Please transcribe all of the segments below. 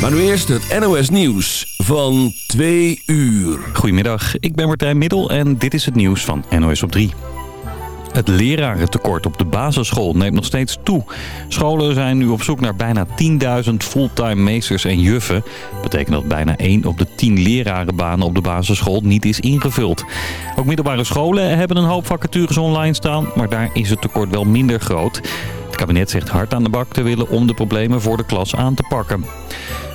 Maar nu eerst het NOS Nieuws van 2 uur. Goedemiddag, ik ben Martijn Middel en dit is het nieuws van NOS op 3. Het lerarentekort op de basisschool neemt nog steeds toe. Scholen zijn nu op zoek naar bijna 10.000 fulltime meesters en juffen. Dat betekent dat bijna 1 op de 10 lerarenbanen op de basisschool niet is ingevuld. Ook middelbare scholen hebben een hoop vacatures online staan, maar daar is het tekort wel minder groot. Kabinet zegt hard aan de bak te willen om de problemen voor de klas aan te pakken.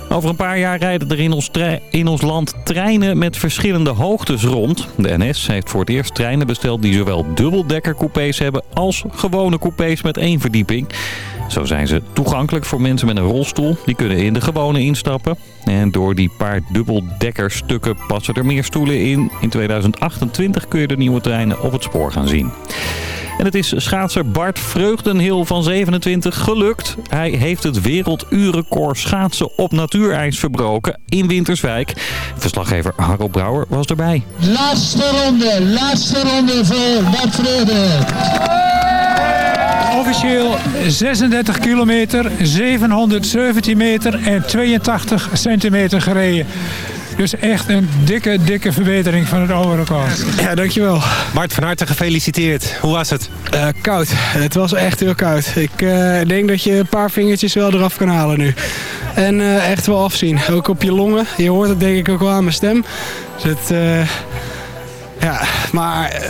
Over een paar jaar rijden er in ons, in ons, land treinen met verschillende hoogtes rond. De NS heeft voor het eerst treinen besteld die zowel dubbeldekkercoupés hebben als gewone coupés met één verdieping. Zo zijn ze toegankelijk voor mensen met een rolstoel. Die kunnen in de gewone instappen. En door die paar dubbeldekkerstukken passen er meer stoelen in. In 2028 kun je de nieuwe treinen op het spoor gaan zien. En het is schaatser Bart Vreugdenhil van 27 gelukt. Hij heeft het werelduurrecord schaatsen op natuurijs verbroken in Winterswijk. Verslaggever Harold Brouwer was erbij. Laatste ronde, laatste ronde voor Bart Vreugdenhil. Officieel 36 kilometer, 717 meter en 82 centimeter gereden. Dus echt een dikke, dikke verbetering van het oude record. Ja, dankjewel. Bart, van harte gefeliciteerd. Hoe was het? Uh, koud. Het was echt heel koud. Ik uh, denk dat je een paar vingertjes wel eraf kan halen nu. En uh, echt wel afzien. Ook op je longen. Je hoort het denk ik ook wel aan mijn stem. Dus het... Ja, maar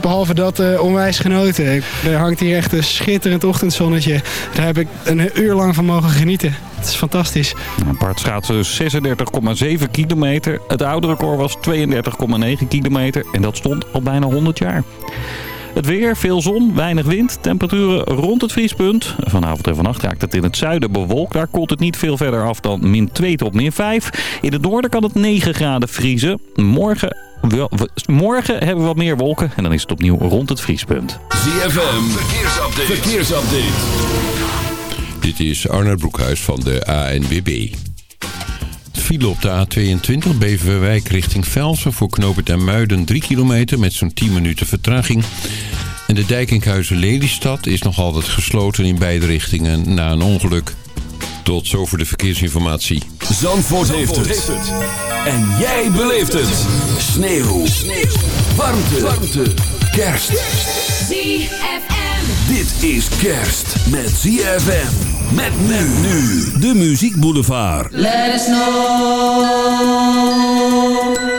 behalve dat uh, onwijs genoten. Er hangt hier echt een schitterend ochtendzonnetje. Daar heb ik een uur lang van mogen genieten. Het is fantastisch. Bart schaatsen 36,7 kilometer. Het oude record was 32,9 kilometer. En dat stond al bijna 100 jaar. Het weer, veel zon, weinig wind, temperaturen rond het vriespunt. Vanavond en vannacht raakt het in het zuiden bewolkt. Daar koelt het niet veel verder af dan min 2 tot min 5. In het noorden kan het 9 graden vriezen. Morgen morgen hebben we wat meer wolken en dan is het opnieuw rond het vriespunt. ZFM, verkeersupdate. verkeersupdate. Dit is Arnold Broekhuis van de ANWB. File op de A22 Beverwijk richting Velsen voor Knopert en Muiden 3 kilometer met zo'n 10 minuten vertraging. En de Dijkinkhuizen-Lelystad is nog altijd gesloten in beide richtingen na een ongeluk. Tot zover de verkeersinformatie. Zandvoort, heeft, het. En jij beleeft het. Sneeuw. Sneeuw. Warmte. Warmte. Kerst. ZFM. Dit is kerst met ZFM. Met men nu. De Muziek Boulevard. Let us know.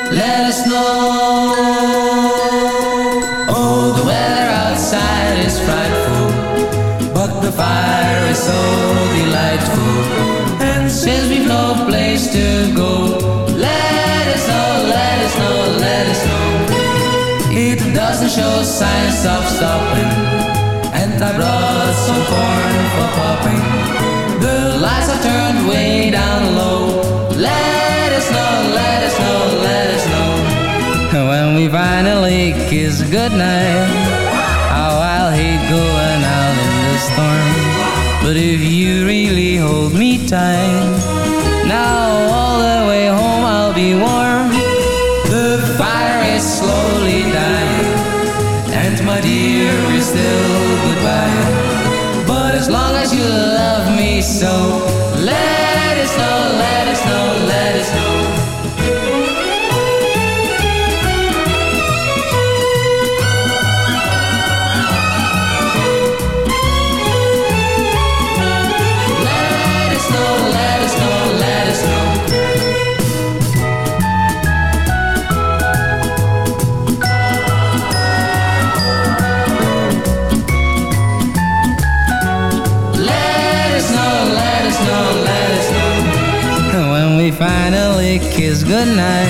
Let us know. Oh, the weather outside is frightful. But the fire is so place to go, let us know, let us know, let us know. It doesn't show signs of stopping. And I brought some corn for popping. The lights are turned way down low. Let us know, let us know, let us know. When we finally kiss goodnight, how I'll hate going out in the storm. But if you really hold me tight, now all the way home I'll be warm. The fire is slowly dying, and my dear is still goodbye. But as long as you love me so, let kiss goodnight,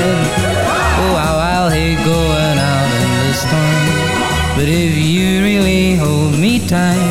oh, how I'll hate going out in the storm. But if you really hold me tight,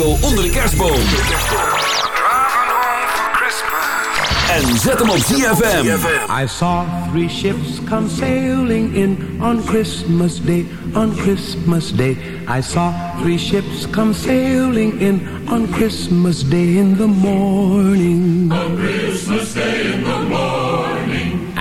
radio onder de kerstboom. Driving home for Christmas. En zet hem op ZFM. I saw three ships come sailing in on Christmas Day, on Christmas Day. I saw three ships come sailing in on Christmas Day in the morning. On Christmas Day in the morning.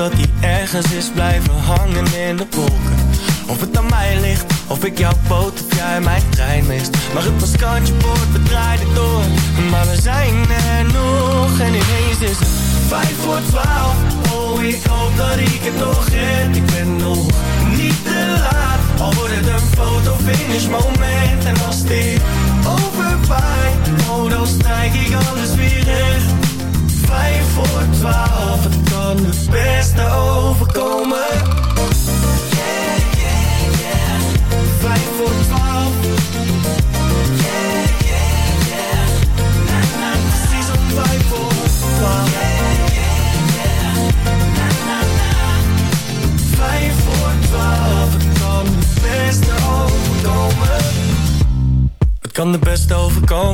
dat hij ergens is blijven hangen in de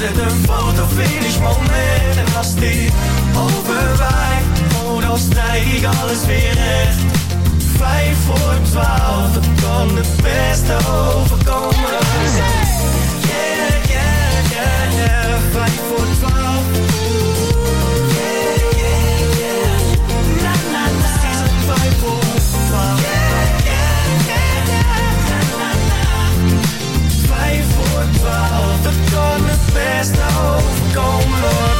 wordt het een fotofinish moment En als die overwaait, oh dan strijk ik alles weer recht. Vijf voor twaalf, het kan het beste overkomen. Yeah, yeah, yeah, yeah, vijf voor twaalf beste overkomen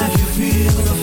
in